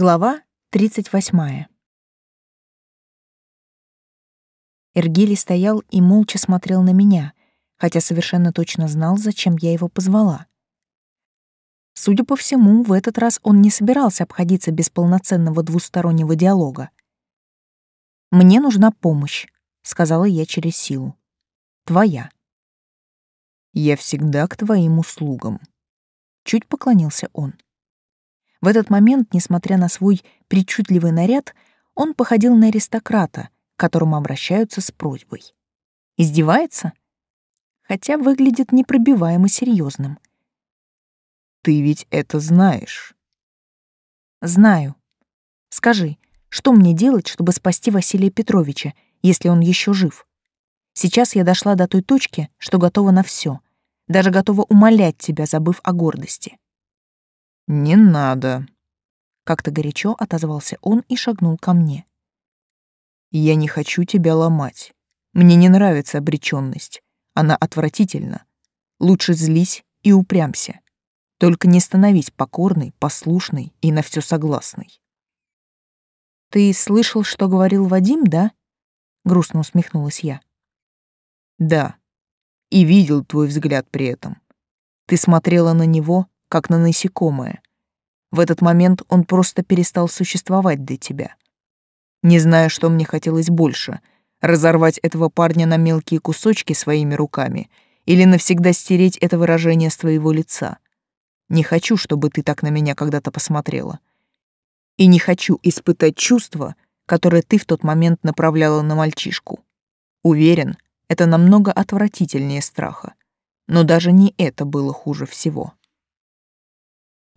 Глава 38. Эргили стоял и молча смотрел на меня, хотя совершенно точно знал, зачем я его позвала. Судя по всему, в этот раз он не собирался обходиться без полноценного двустороннего диалога. «Мне нужна помощь», — сказала я через силу. «Твоя». «Я всегда к твоим услугам», — чуть поклонился он. В этот момент, несмотря на свой причудливый наряд, он походил на аристократа, к которому обращаются с просьбой. Издевается? Хотя выглядит непробиваемо серьезным. «Ты ведь это знаешь». «Знаю. Скажи, что мне делать, чтобы спасти Василия Петровича, если он еще жив? Сейчас я дошла до той точки, что готова на все, даже готова умолять тебя, забыв о гордости». «Не надо», — как-то горячо отозвался он и шагнул ко мне. «Я не хочу тебя ломать. Мне не нравится обречённость. Она отвратительна. Лучше злись и упрямся. Только не становись покорной, послушной и на всё согласной». «Ты слышал, что говорил Вадим, да?» — грустно усмехнулась я. «Да. И видел твой взгляд при этом. Ты смотрела на него, как на насекомое. В этот момент он просто перестал существовать для тебя. Не знаю, что мне хотелось больше — разорвать этого парня на мелкие кусочки своими руками или навсегда стереть это выражение с твоего лица. Не хочу, чтобы ты так на меня когда-то посмотрела. И не хочу испытать чувство, которое ты в тот момент направляла на мальчишку. Уверен, это намного отвратительнее страха. Но даже не это было хуже всего.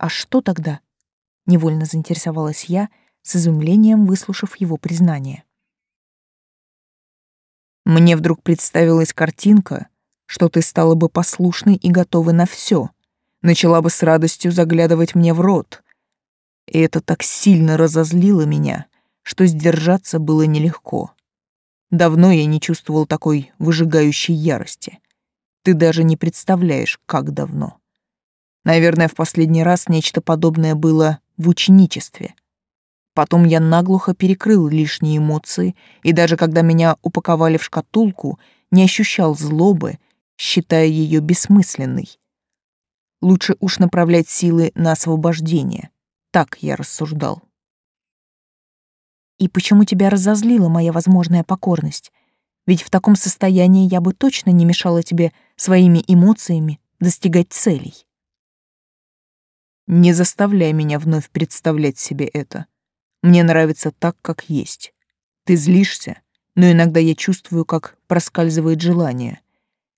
«А что тогда?» — невольно заинтересовалась я, с изумлением выслушав его признание. «Мне вдруг представилась картинка, что ты стала бы послушной и готовой на все, начала бы с радостью заглядывать мне в рот. И это так сильно разозлило меня, что сдержаться было нелегко. Давно я не чувствовал такой выжигающей ярости. Ты даже не представляешь, как давно. Наверное, в последний раз нечто подобное было в ученичестве. Потом я наглухо перекрыл лишние эмоции, и даже когда меня упаковали в шкатулку, не ощущал злобы, считая ее бессмысленной. Лучше уж направлять силы на освобождение. Так я рассуждал. И почему тебя разозлила моя возможная покорность? Ведь в таком состоянии я бы точно не мешала тебе своими эмоциями достигать целей. Не заставляй меня вновь представлять себе это. Мне нравится так, как есть. Ты злишься, но иногда я чувствую, как проскальзывает желание.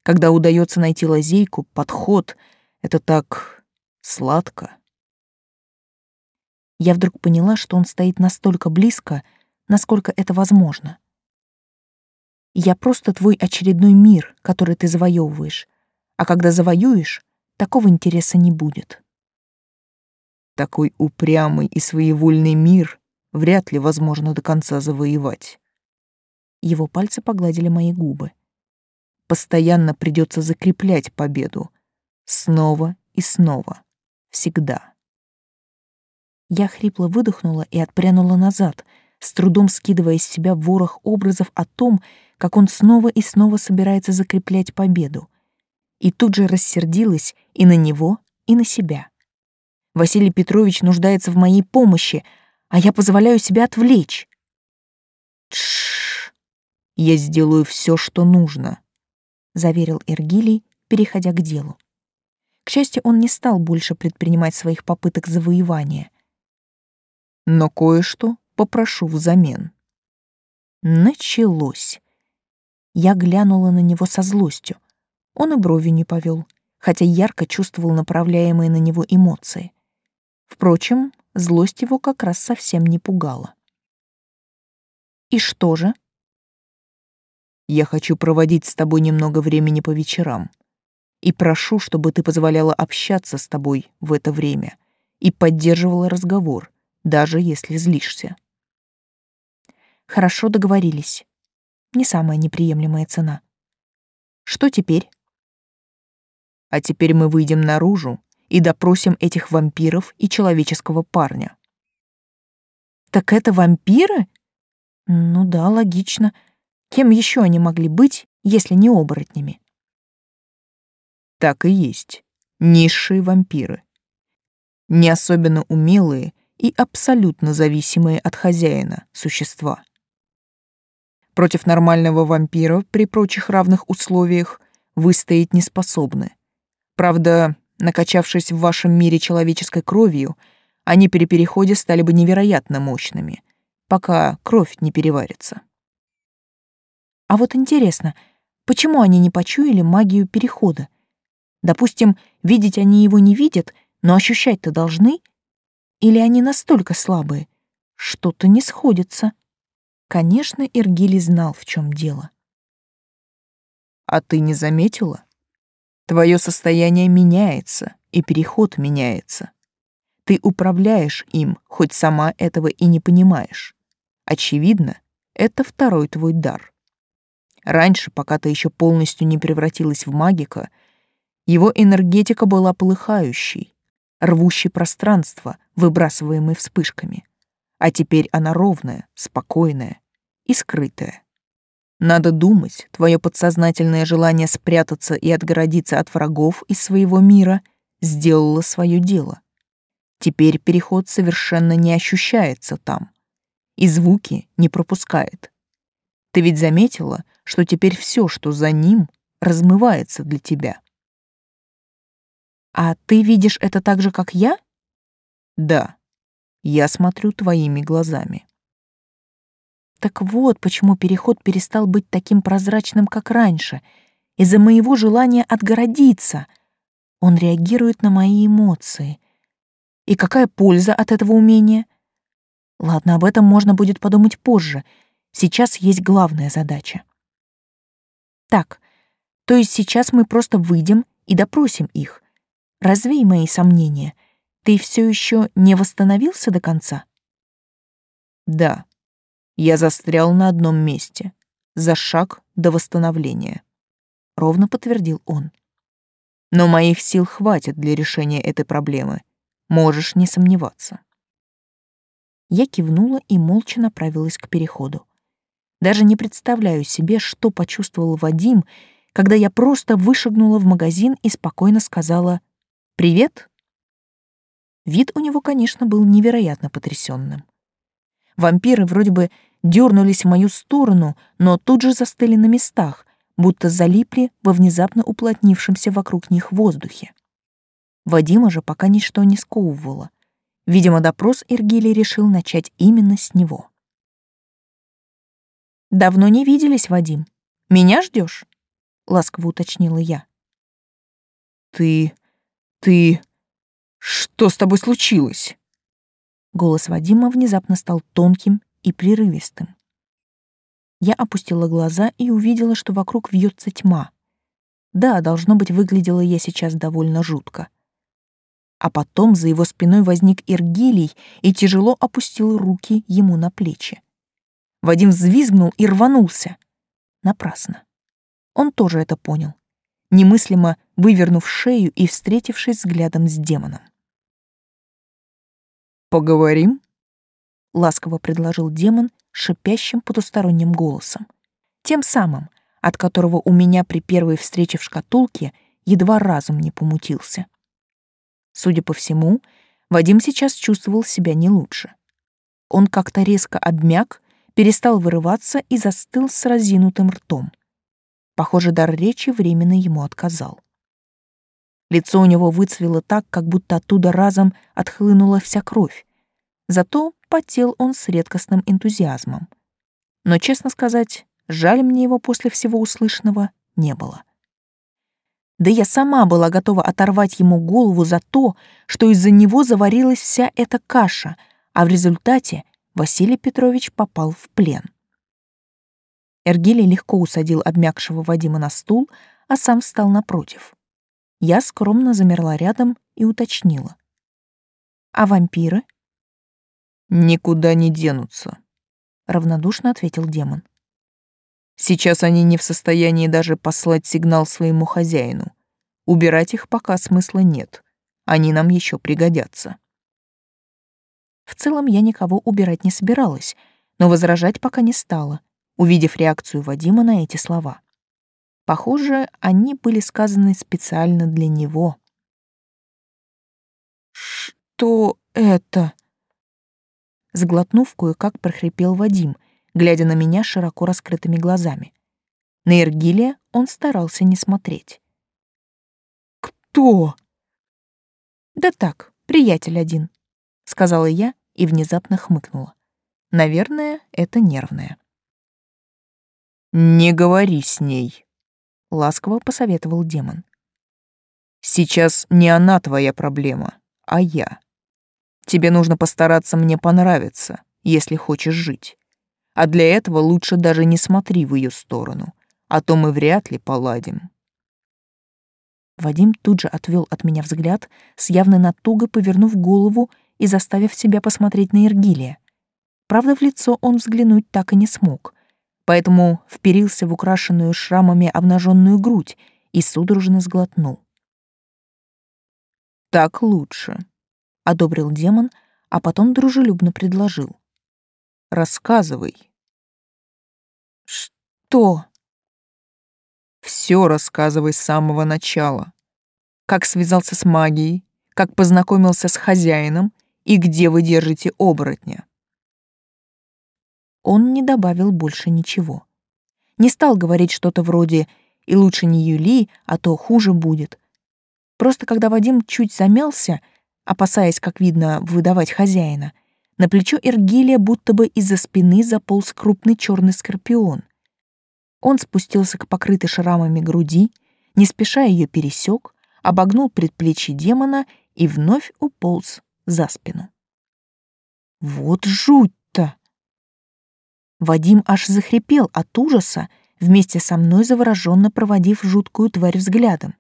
Когда удается найти лазейку, подход, это так сладко. Я вдруг поняла, что он стоит настолько близко, насколько это возможно. Я просто твой очередной мир, который ты завоевываешь. А когда завоюешь, такого интереса не будет. Такой упрямый и своевольный мир вряд ли возможно до конца завоевать. Его пальцы погладили мои губы. Постоянно придется закреплять победу. Снова и снова. Всегда. Я хрипло выдохнула и отпрянула назад, с трудом скидывая с себя ворох образов о том, как он снова и снова собирается закреплять победу. И тут же рассердилась и на него, и на себя. Василий Петрович нуждается в моей помощи, а я позволяю себя отвлечь. Тш, я сделаю все, что нужно, заверил Эргилий, переходя к делу. К счастью, он не стал больше предпринимать своих попыток завоевания. Но кое-что попрошу взамен. Началось. Я глянула на него со злостью. Он и бровью не повел, хотя ярко чувствовал направляемые на него эмоции. Впрочем, злость его как раз совсем не пугала. «И что же?» «Я хочу проводить с тобой немного времени по вечерам. И прошу, чтобы ты позволяла общаться с тобой в это время и поддерживала разговор, даже если злишься». «Хорошо договорились. Не самая неприемлемая цена. Что теперь?» «А теперь мы выйдем наружу и допросим этих вампиров и человеческого парня. Так это вампиры? Ну да, логично. Кем еще они могли быть, если не оборотнями? Так и есть. Низшие вампиры. Не особенно умелые и абсолютно зависимые от хозяина существа. Против нормального вампира при прочих равных условиях выстоять не способны. Правда, накачавшись в вашем мире человеческой кровью, они при переходе стали бы невероятно мощными, пока кровь не переварится. А вот интересно, почему они не почуяли магию перехода? Допустим, видеть они его не видят, но ощущать-то должны? Или они настолько слабые? Что-то не сходится. Конечно, Иргили знал, в чем дело. А ты не заметила? Твое состояние меняется, и переход меняется. Ты управляешь им, хоть сама этого и не понимаешь. Очевидно, это второй твой дар. Раньше, пока ты еще полностью не превратилась в магика, его энергетика была полыхающей, рвущей пространство, выбрасываемой вспышками. А теперь она ровная, спокойная и скрытая. Надо думать, твое подсознательное желание спрятаться и отгородиться от врагов из своего мира сделало свое дело. Теперь переход совершенно не ощущается там, и звуки не пропускает. Ты ведь заметила, что теперь все, что за ним, размывается для тебя. А ты видишь это так же, как я? Да. Я смотрю твоими глазами. Так вот, почему переход перестал быть таким прозрачным, как раньше, из-за моего желания отгородиться. Он реагирует на мои эмоции. И какая польза от этого умения? Ладно, об этом можно будет подумать позже. Сейчас есть главная задача. Так, то есть сейчас мы просто выйдем и допросим их. Развей мои сомнения. Ты все еще не восстановился до конца? Да. Я застрял на одном месте, за шаг до восстановления. Ровно подтвердил он. Но моих сил хватит для решения этой проблемы. Можешь не сомневаться. Я кивнула и молча направилась к переходу. Даже не представляю себе, что почувствовал Вадим, когда я просто вышагнула в магазин и спокойно сказала «Привет». Вид у него, конечно, был невероятно потрясенным. Вампиры вроде бы дернулись в мою сторону, но тут же застыли на местах, будто залипли во внезапно уплотнившемся вокруг них воздухе. Вадима же пока ничто не сковывало. Видимо, допрос Иргили решил начать именно с него. «Давно не виделись, Вадим. Меня ждешь? ласково уточнила я. «Ты... ты... что с тобой случилось?» Голос Вадима внезапно стал тонким и прерывистым. Я опустила глаза и увидела, что вокруг вьется тьма. Да, должно быть, выглядела я сейчас довольно жутко. А потом за его спиной возник Иргилий и тяжело опустил руки ему на плечи. Вадим взвизгнул и рванулся. Напрасно. Он тоже это понял, немыслимо вывернув шею и встретившись взглядом с демоном. «Поговорим?» — ласково предложил демон шипящим потусторонним голосом. Тем самым, от которого у меня при первой встрече в шкатулке едва разум не помутился. Судя по всему, Вадим сейчас чувствовал себя не лучше. Он как-то резко обмяк, перестал вырываться и застыл с разинутым ртом. Похоже, дар речи временно ему отказал. Лицо у него выцвело так, как будто оттуда разом отхлынула вся кровь. Зато потел он с редкостным энтузиазмом. Но, честно сказать, жаль мне его после всего услышанного не было. Да я сама была готова оторвать ему голову за то, что из-за него заварилась вся эта каша, а в результате Василий Петрович попал в плен. Эргилий легко усадил обмякшего Вадима на стул, а сам встал напротив. Я скромно замерла рядом и уточнила. «А вампиры?» «Никуда не денутся», — равнодушно ответил демон. «Сейчас они не в состоянии даже послать сигнал своему хозяину. Убирать их пока смысла нет. Они нам еще пригодятся». В целом я никого убирать не собиралась, но возражать пока не стала, увидев реакцию Вадима на эти слова. Похоже, они были сказаны специально для него. «Что это?» Сглотнув, кое-как прохрипел Вадим, глядя на меня широко раскрытыми глазами. На Иргилия он старался не смотреть. «Кто?» «Да так, приятель один», — сказала я и внезапно хмыкнула. Наверное, это нервное. «Не говори с ней», — ласково посоветовал демон. «Сейчас не она твоя проблема, а я. Тебе нужно постараться мне понравиться, если хочешь жить. А для этого лучше даже не смотри в ее сторону, а то мы вряд ли поладим». Вадим тут же отвел от меня взгляд, с явной натугой повернув голову и заставив себя посмотреть на Иргилия. Правда, в лицо он взглянуть так и не смог, поэтому вперился в украшенную шрамами обнаженную грудь и судорожно сглотнул. «Так лучше», — одобрил демон, а потом дружелюбно предложил. «Рассказывай». «Что?» Все рассказывай с самого начала. Как связался с магией, как познакомился с хозяином и где вы держите оборотня. Он не добавил больше ничего. Не стал говорить что-то вроде «и лучше не Юли, а то хуже будет». Просто когда Вадим чуть замялся, опасаясь, как видно, выдавать хозяина, на плечо Эргилия будто бы из-за спины заполз крупный черный скорпион. Он спустился к покрытой шрамами груди, не спеша ее пересек, обогнул предплечье демона и вновь уполз за спину. Вот жуть-то! Вадим аж захрипел от ужаса, вместе со мной завороженно проводив жуткую тварь взглядом.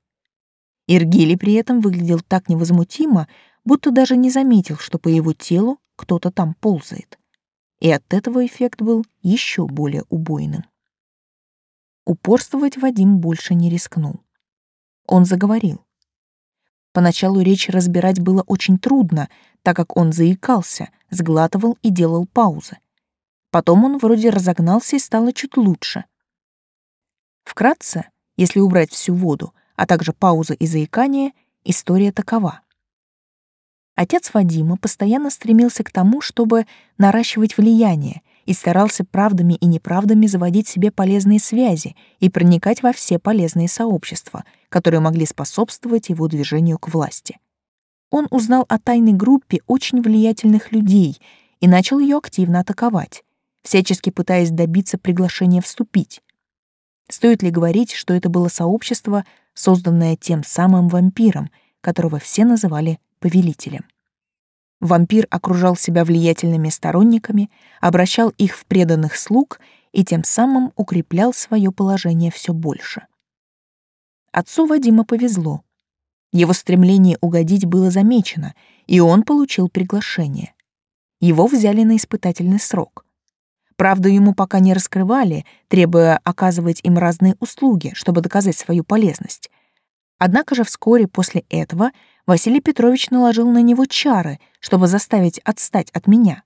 Иргили при этом выглядел так невозмутимо, будто даже не заметил, что по его телу кто-то там ползает. И от этого эффект был еще более убойным. Упорствовать Вадим больше не рискнул. Он заговорил. Поначалу речь разбирать было очень трудно, так как он заикался, сглатывал и делал паузы. Потом он вроде разогнался и стало чуть лучше. Вкратце, если убрать всю воду, а также паузы и заикание, история такова. Отец Вадима постоянно стремился к тому, чтобы наращивать влияние и старался правдами и неправдами заводить себе полезные связи и проникать во все полезные сообщества, которые могли способствовать его движению к власти. Он узнал о тайной группе очень влиятельных людей и начал ее активно атаковать, всячески пытаясь добиться приглашения вступить. Стоит ли говорить, что это было сообщество, созданное тем самым вампиром, которого все называли повелителем? Вампир окружал себя влиятельными сторонниками, обращал их в преданных слуг и тем самым укреплял свое положение все больше. Отцу Вадима повезло. Его стремление угодить было замечено, и он получил приглашение. Его взяли на испытательный срок. Правда, ему пока не раскрывали, требуя оказывать им разные услуги, чтобы доказать свою полезность. Однако же вскоре после этого Василий Петрович наложил на него чары, чтобы заставить отстать от меня.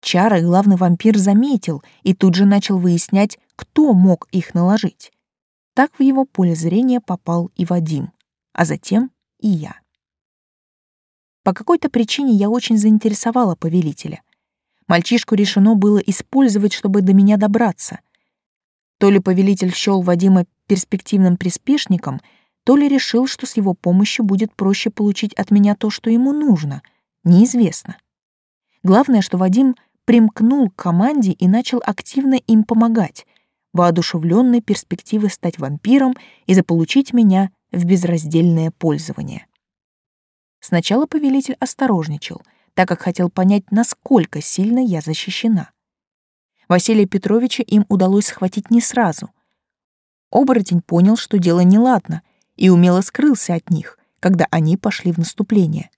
Чары главный вампир заметил и тут же начал выяснять, кто мог их наложить. Так в его поле зрения попал и Вадим, а затем и я. По какой-то причине я очень заинтересовала повелителя. Мальчишку решено было использовать, чтобы до меня добраться. То ли повелитель счёл Вадима перспективным приспешником — то ли решил, что с его помощью будет проще получить от меня то, что ему нужно, неизвестно. Главное, что Вадим примкнул к команде и начал активно им помогать, воодушевленной перспективой стать вампиром и заполучить меня в безраздельное пользование. Сначала повелитель осторожничал, так как хотел понять, насколько сильно я защищена. Василия Петровича им удалось схватить не сразу. Оборотень понял, что дело неладно, и умело скрылся от них, когда они пошли в наступление.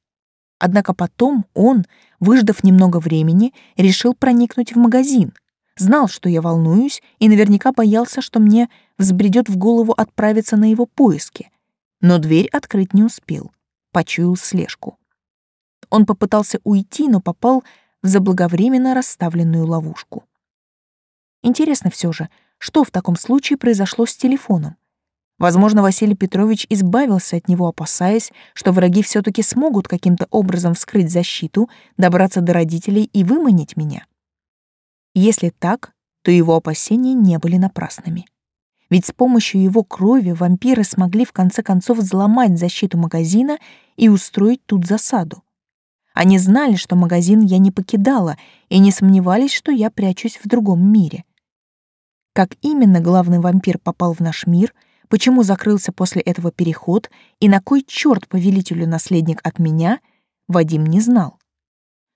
Однако потом он, выждав немного времени, решил проникнуть в магазин. Знал, что я волнуюсь, и наверняка боялся, что мне взбредет в голову отправиться на его поиски. Но дверь открыть не успел. Почуял слежку. Он попытался уйти, но попал в заблаговременно расставленную ловушку. Интересно все же, что в таком случае произошло с телефоном? Возможно, Василий Петрович избавился от него, опасаясь, что враги все таки смогут каким-то образом вскрыть защиту, добраться до родителей и выманить меня. Если так, то его опасения не были напрасными. Ведь с помощью его крови вампиры смогли в конце концов взломать защиту магазина и устроить тут засаду. Они знали, что магазин я не покидала, и не сомневались, что я прячусь в другом мире. Как именно главный вампир попал в наш мир — почему закрылся после этого переход и на кой черт повелителю наследник от меня, Вадим не знал.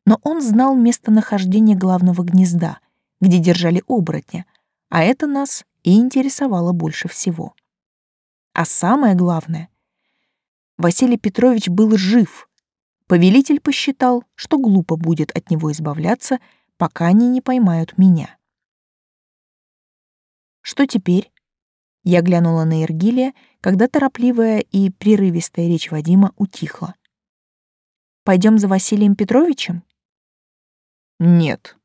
Но он знал местонахождение главного гнезда, где держали оборотня, а это нас и интересовало больше всего. А самое главное, Василий Петрович был жив. Повелитель посчитал, что глупо будет от него избавляться, пока они не поймают меня. Что теперь? Я глянула на Иргилия, когда торопливая и прерывистая речь Вадима утихла. Пойдем за Василием Петровичем? Нет,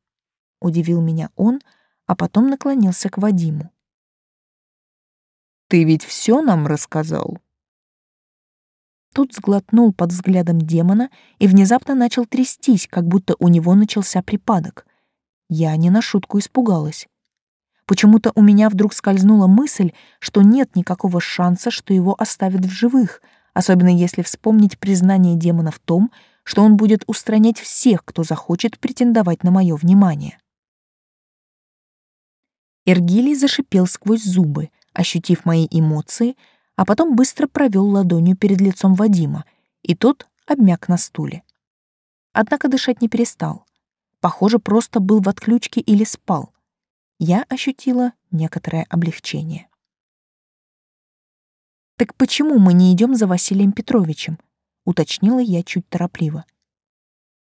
удивил меня он, а потом наклонился к Вадиму. Ты ведь все нам рассказал. Тут сглотнул под взглядом демона и внезапно начал трястись, как будто у него начался припадок. Я не на шутку испугалась. Почему-то у меня вдруг скользнула мысль, что нет никакого шанса, что его оставят в живых, особенно если вспомнить признание демона в том, что он будет устранять всех, кто захочет претендовать на мое внимание. Эргилий зашипел сквозь зубы, ощутив мои эмоции, а потом быстро провел ладонью перед лицом Вадима, и тот обмяк на стуле. Однако дышать не перестал. Похоже, просто был в отключке или спал — я ощутила некоторое облегчение. «Так почему мы не идем за Василием Петровичем?» — уточнила я чуть торопливо.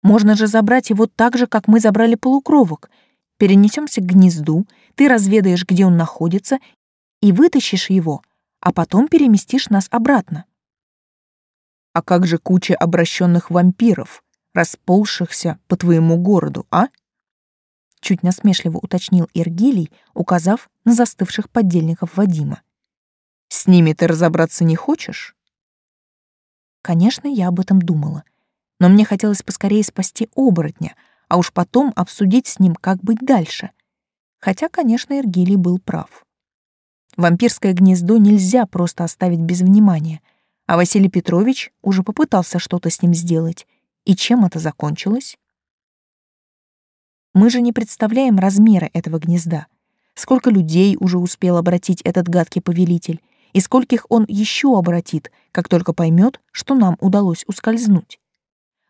«Можно же забрать его так же, как мы забрали полукровок. Перенесемся к гнезду, ты разведаешь, где он находится, и вытащишь его, а потом переместишь нас обратно». «А как же куча обращенных вампиров, расползшихся по твоему городу, а?» чуть насмешливо уточнил Иргилий, указав на застывших поддельников Вадима. С ними ты разобраться не хочешь? Конечно, я об этом думала, но мне хотелось поскорее спасти оборотня, а уж потом обсудить с ним, как быть дальше. Хотя, конечно, Иргилий был прав. Вампирское гнездо нельзя просто оставить без внимания, а Василий Петрович уже попытался что-то с ним сделать. И чем это закончилось? Мы же не представляем размера этого гнезда. Сколько людей уже успел обратить этот гадкий повелитель, и скольких он еще обратит, как только поймет, что нам удалось ускользнуть.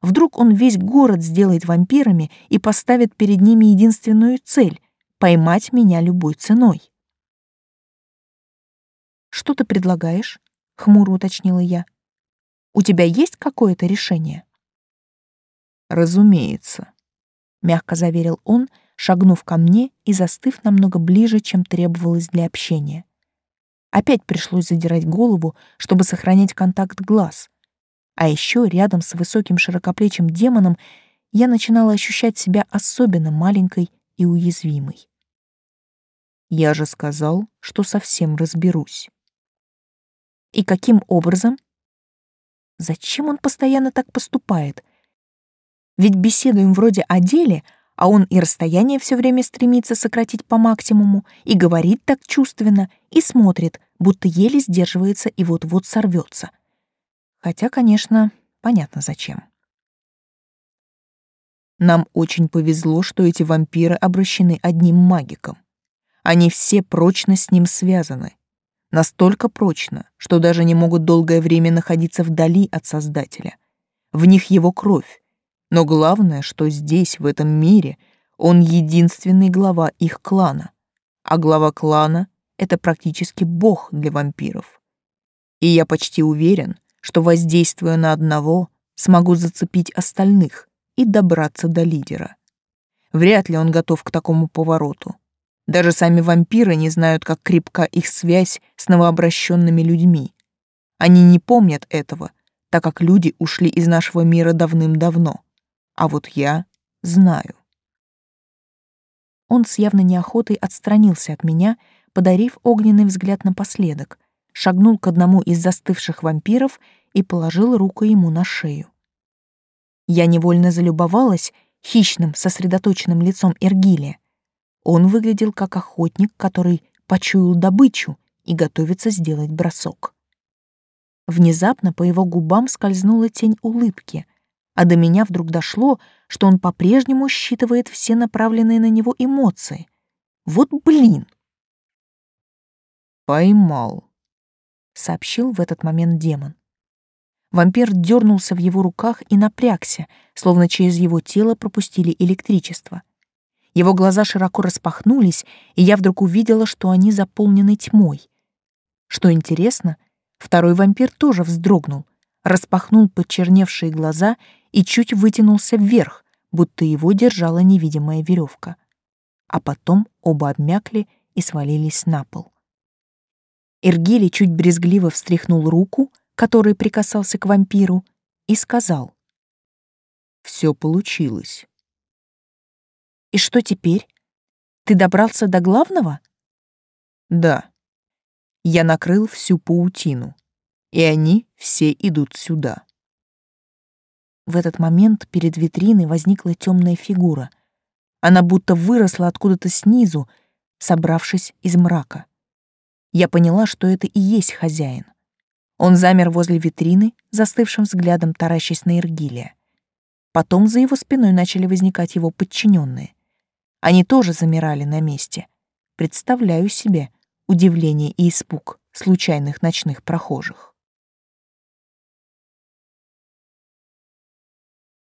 Вдруг он весь город сделает вампирами и поставит перед ними единственную цель — поймать меня любой ценой. «Что ты предлагаешь?» — хмуро уточнила я. «У тебя есть какое-то решение?» «Разумеется», мягко заверил он, шагнув ко мне и застыв намного ближе, чем требовалось для общения. Опять пришлось задирать голову, чтобы сохранять контакт глаз. А еще рядом с высоким широкоплечим демоном я начинала ощущать себя особенно маленькой и уязвимой. Я же сказал, что совсем разберусь. И каким образом? Зачем он постоянно так поступает — ведь беседуем вроде о деле, а он и расстояние все время стремится сократить по максимуму, и говорит так чувственно, и смотрит, будто еле сдерживается и вот-вот сорвется. Хотя, конечно, понятно зачем. Нам очень повезло, что эти вампиры обращены одним магиком. Они все прочно с ним связаны. Настолько прочно, что даже не могут долгое время находиться вдали от Создателя. В них его кровь, но главное, что здесь, в этом мире, он единственный глава их клана. А глава клана — это практически бог для вампиров. И я почти уверен, что, воздействуя на одного, смогу зацепить остальных и добраться до лидера. Вряд ли он готов к такому повороту. Даже сами вампиры не знают, как крепка их связь с новообращенными людьми. Они не помнят этого, так как люди ушли из нашего мира давным-давно. А вот я знаю. Он с явной неохотой отстранился от меня, подарив огненный взгляд напоследок, шагнул к одному из застывших вампиров и положил руку ему на шею. Я невольно залюбовалась хищным, сосредоточенным лицом Эргилия. Он выглядел как охотник, который почуял добычу и готовится сделать бросок. Внезапно по его губам скользнула тень улыбки, а до меня вдруг дошло, что он по-прежнему считывает все направленные на него эмоции. Вот блин! «Поймал», — сообщил в этот момент демон. Вампир дернулся в его руках и напрягся, словно через его тело пропустили электричество. Его глаза широко распахнулись, и я вдруг увидела, что они заполнены тьмой. Что интересно, второй вампир тоже вздрогнул, распахнул почерневшие глаза и чуть вытянулся вверх, будто его держала невидимая веревка. А потом оба обмякли и свалились на пол. Иргили чуть брезгливо встряхнул руку, который прикасался к вампиру, и сказал. «Все получилось». «И что теперь? Ты добрался до главного?» «Да. Я накрыл всю паутину, и они все идут сюда». В этот момент перед витриной возникла темная фигура. Она будто выросла откуда-то снизу, собравшись из мрака я поняла, что это и есть хозяин. Он замер возле витрины, застывшим взглядом таращась на Иргилия. Потом за его спиной начали возникать его подчиненные. Они тоже замирали на месте. Представляю себе удивление и испуг случайных ночных прохожих.